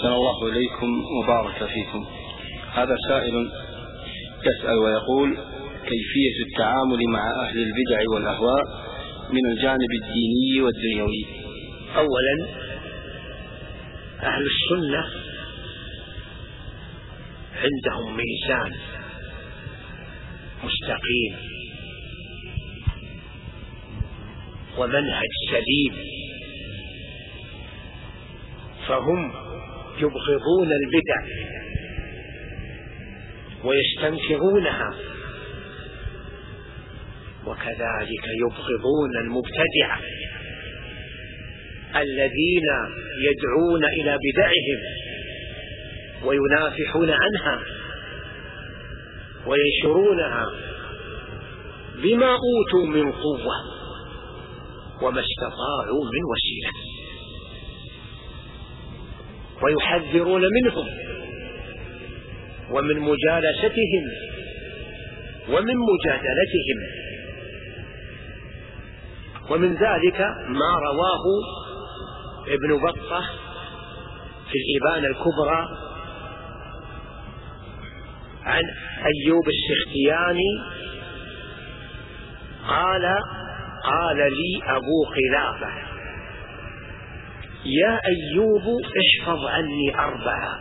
أحسن الله إليكم وبارك فيكم. هذا سائل يسأل ويقول كيفية التعامل مع أهل البدع والأهواء من الجانب الديني والدنيوي؟ أولا أهل السنة عندهم ميزان مستقيم ومنهج سليم فهم يبغضون البدع ويستنكرونها. وكذلك يبغضون المبتدعه الذين يدعون إلى بدعهم وينافحون عنها وينشرونها بما أوتوا من قوة وما استطاعوا من وسيلة. ويحذرون منهم ومن مجالستهم ومن مجادلتهم. ومن ذلك ما رواه ابن بطة في الإبانة الكبرى عن أيوب السختياني قال قال لي أبو خلافة. يا أيوب احفظ عني أربعة.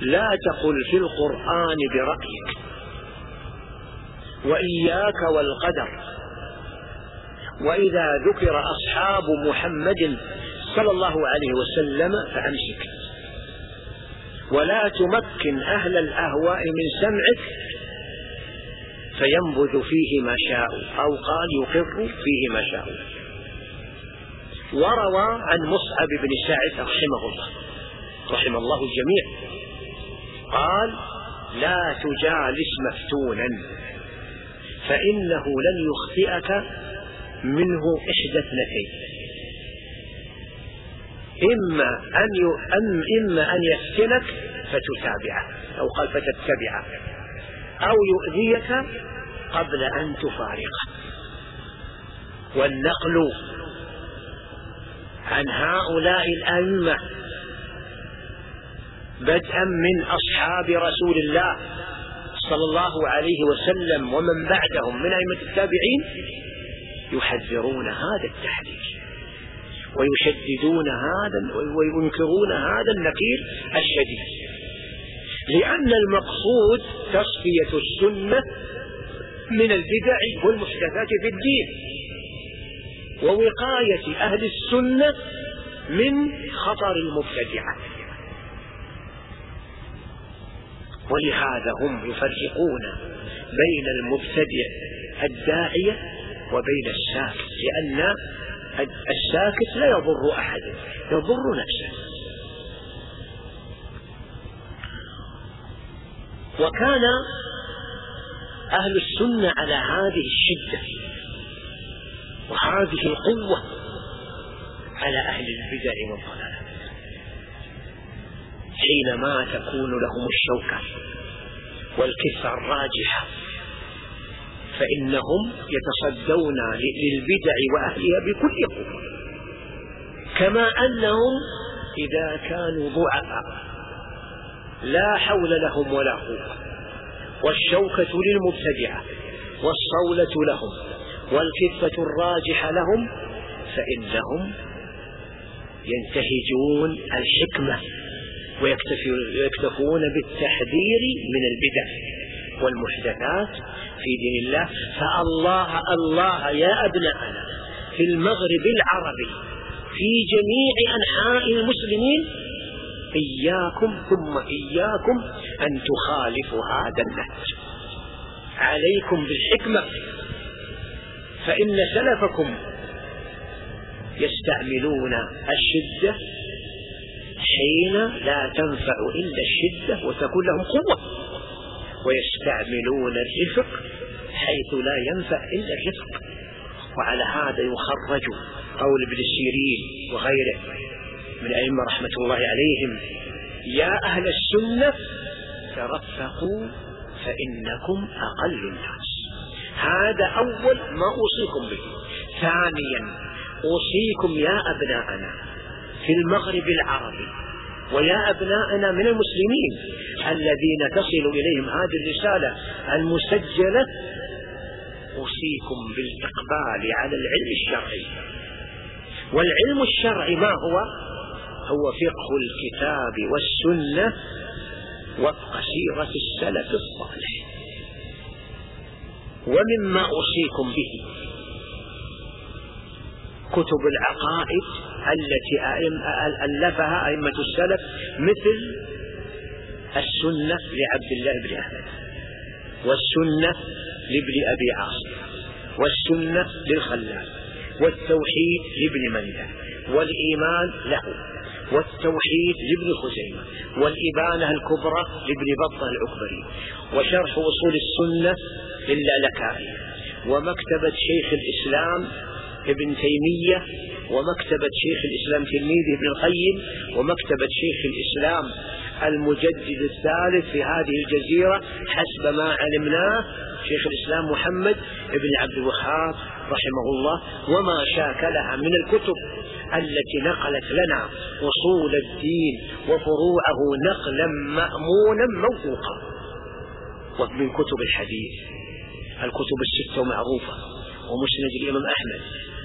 لا تقل في القرآن برأيك. وإياك والقدر. وإذا ذكر أصحاب محمد صلى الله عليه وسلم فأمسك. ولا تمكن أهل الأهواء من سمعك فينبذ فيه ما شاء أو قال يقر فيه ما شاء. وروى عن مصعب بن سعد رحمه الله. رحم الله الجميع. قال لا تجالس مفتونا فإنه لن يخطئك منه إحدى اثنتين. إما أن أم إما أن يفتنك فتتابعه أو قال فتتبعه أو يؤذيك قبل أن تفارقه. والنقل عن هؤلاء الأئمة بدءا من أصحاب رسول الله صلى الله عليه وسلم ومن بعدهم من أئمة التابعين يحذرون هذا التحذير ويشددون هذا وينكرون هذا النكير الشديد لأن المقصود تصفية السنة من البدع والمحدثات في الدين. ووقاية أهل السنة من خطر المبتدعة. ولهذا هم يفرقون بين المبتدع الداعية وبين الساكت لأن الساكت لا يضر أحدا يضر نفسه. وكان أهل السنة على هذه الشدة. وهذه القوة على أهل البدع والضلالات حينما تكون لهم الشوكة والكفة الراجحة فإنهم يتصدون للبدع وأهلها بكل قوة. كما أنهم إذا كانوا ضعفاء لا حول لهم ولا قوة. والشوكة للمبتدعة والصولة لهم. والكفة الراجحة لهم فإنهم ينتهجون الحكمة ويكتفون بالتحذير من البدع والمحدثات في دين الله. فالله الله يا أبناءنا في المغرب العربي في جميع أنحاء المسلمين إياكم ثم إياكم أن تخالفوا هذا النهج. عليكم بالحكمة. فإن سلفكم يستعملون الشدة حين لا تنفع إلا الشدة وتكون لهم قوة ويستعملون الرفق حيث لا ينفع إلا الرفق وعلى هذا يخرج قول ابن سيرين وغيره من أئمة رحمة الله عليهم يا أهل السنة ترفقوا فإنكم أقل الناس. هذا أول ما أوصيكم به. ثانيا أوصيكم يا أبناءنا في المغرب العربي ويا أبناءنا من المسلمين الذين تصل إليهم هذه الرسالة المسجلة. أوصيكم بالإقبال على العلم الشرعي. والعلم الشرعي ما هو؟ هو فقه الكتاب والسنة وفق سيرة السلف الصالح. ومما أوصيكم به. كتب العقائد التي ألفها أئمة السلف مثل السنة لعبد الله بن أحمد والسنة لابن أبي عاصم والسنة للخلال والتوحيد لابن مندة والإيمان له. والتوحيد لابن خزيمة والإبانة الكبرى لابن بطة العكبري وشرح أصول السنة للالكائي ومكتبة شيخ الإسلام ابن تيمية ومكتبة شيخ الإسلام تلميذه ابن القيم ومكتبة شيخ الإسلام المجدد الثالث في هذه الجزيرة حسب ما علمناه شيخ الإسلام محمد بن عبد الوهاب رحمه الله وما شاكلها من الكتب. التي نقلت لنا أصول الدين وفروعه نقلا مأمونا موثوقا. ومن كتب الحديث الكتب الستة معروفة ومسند الإمام أحمد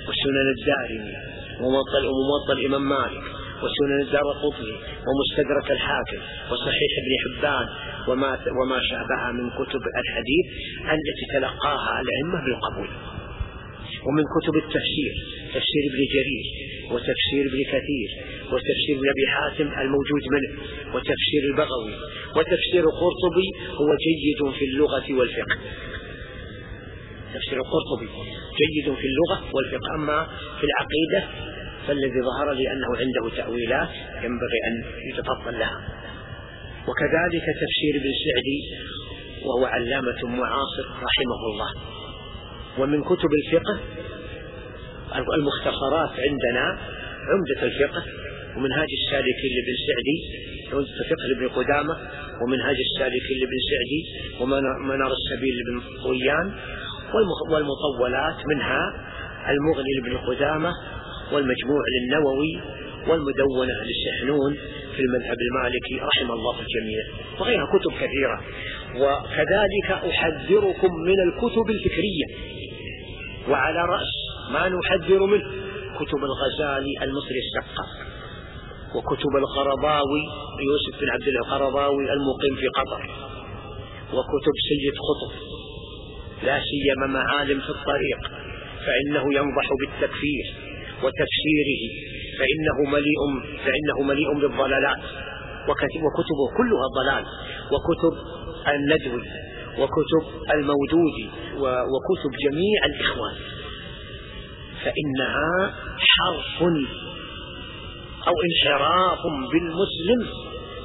وسنن الدارمي وموطأ الإمام مالك وسنن الدار قطني ومستدرك الحاكم وصحيح ابن حبان وما وما شابها من كتب الحديث التي تلقاها الأئمة بالقبول. ومن كتب التفسير تفسير ابن جرير وتفسير ابن كثير وتفسير ابن أبي حاتم الموجود منه وتفسير البغوي وتفسير القرطبي هو جيد في اللغة والفقه. تفسير القرطبي جيد في اللغة والفقه. أما في العقيدة فالذي ظهر لي أنه عنده تأويلات ينبغي أن يتفضل لها. وكذلك تفسير ابن سعدي وهو علامة معاصر رحمه الله. ومن كتب الفقه المختصرات عندنا عمدة الفقه ومنهاج السالكين لابن سعدي عمدة الفقه لابن قدامة ومنهاج السالكين لابن سعدي ومنار السبيل لابن طويان والمطولات منها المغني لابن قدامة والمجموع للنووي والمدونة للسحنون في المذهب المالكي رحم الله الجميع وغيرها كتب كثيرة. وكذلك أحذركم من الكتب الفكرية. وعلى رأس ما نحذر منه كتب الغزالي المصري السقا وكتب القرضاوي يوسف بن عبد القرضاوي المقيم في قطر وكتب سيد خطب لا سيما معالم في الطريق فإنه ينضح بالتكفير وتفسيره فإنه مليء فإنه مليء بالضلالات وكتبه كلها ضلال وكتب الندوي. وكتب الموجود وكتب جميع الإخوان. فإنها حرف أو انحراف بالمسلم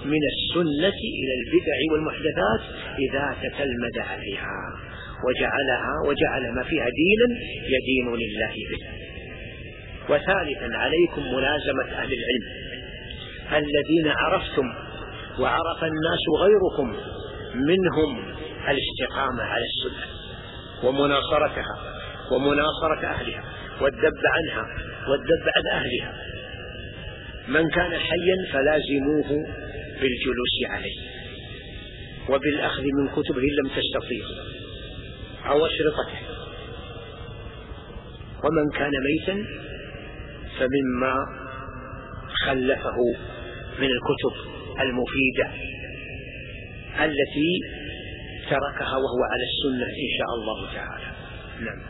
من السنة إلى البدع والمحدثات إذا تتلمذ عليها وجعلها وجعل ما فيها دينا يدين لله به. وثالثا عليكم ملازمة أهل العلم. الذين عرفتم وعرف الناس غيركم منهم الاستقامة على السنة ومناصرتها ومناصرة أهلها والذب عنها والذب عن أهلها. من كان حيا فلازموه بالجلوس عليه وبالأخذ من كتبه إن لم تستطيعوا أو أشرطته. ومن كان ميتا فمما خلفه من الكتب المفيدة التي تركها وهو على السنة إن شاء الله تعالى. نعم.